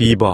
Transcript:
비 버.